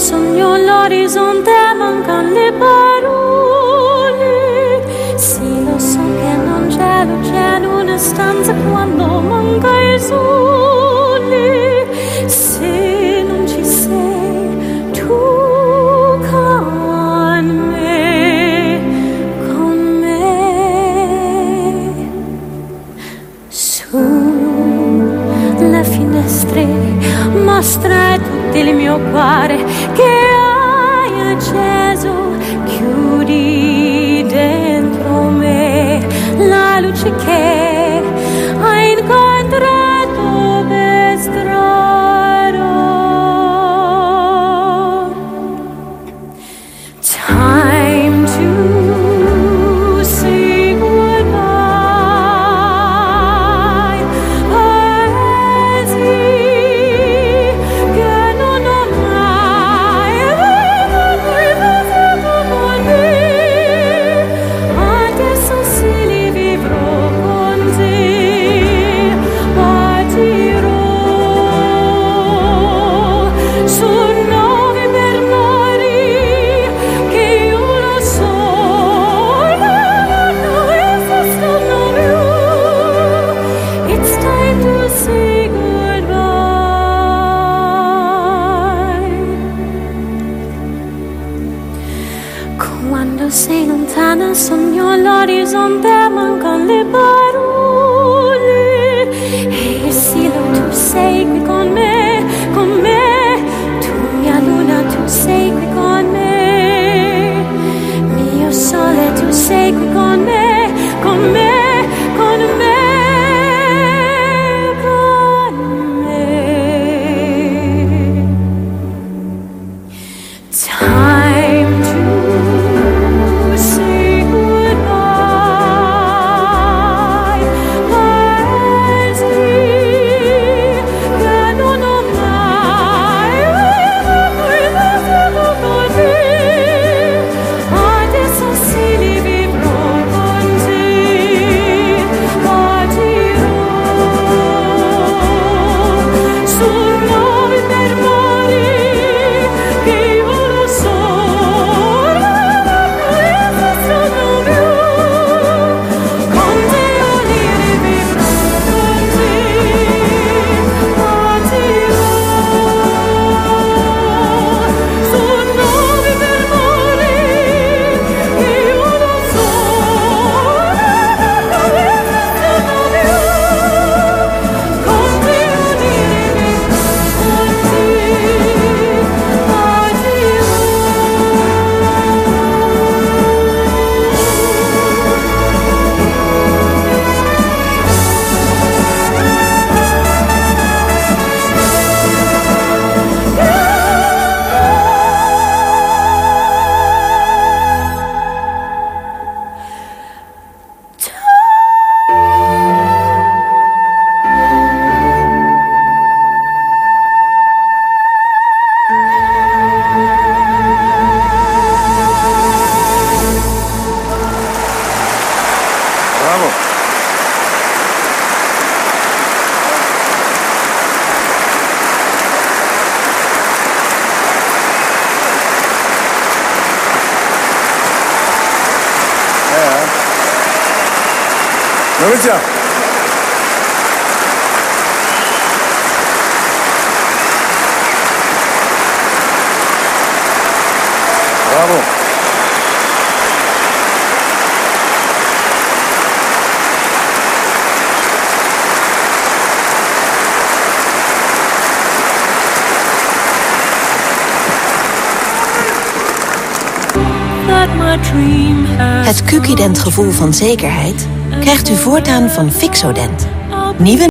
sogno l'orizzonte Metti il mio cuore che hai acceso, chiudi dentro me la luce che hai incontrato per. Cuando se lontana sognò l'orizzonte, manca le parole. Bravo. Het cuquident gevoel van zekerheid krijgt u voortaan van Fixodent. Nieuwe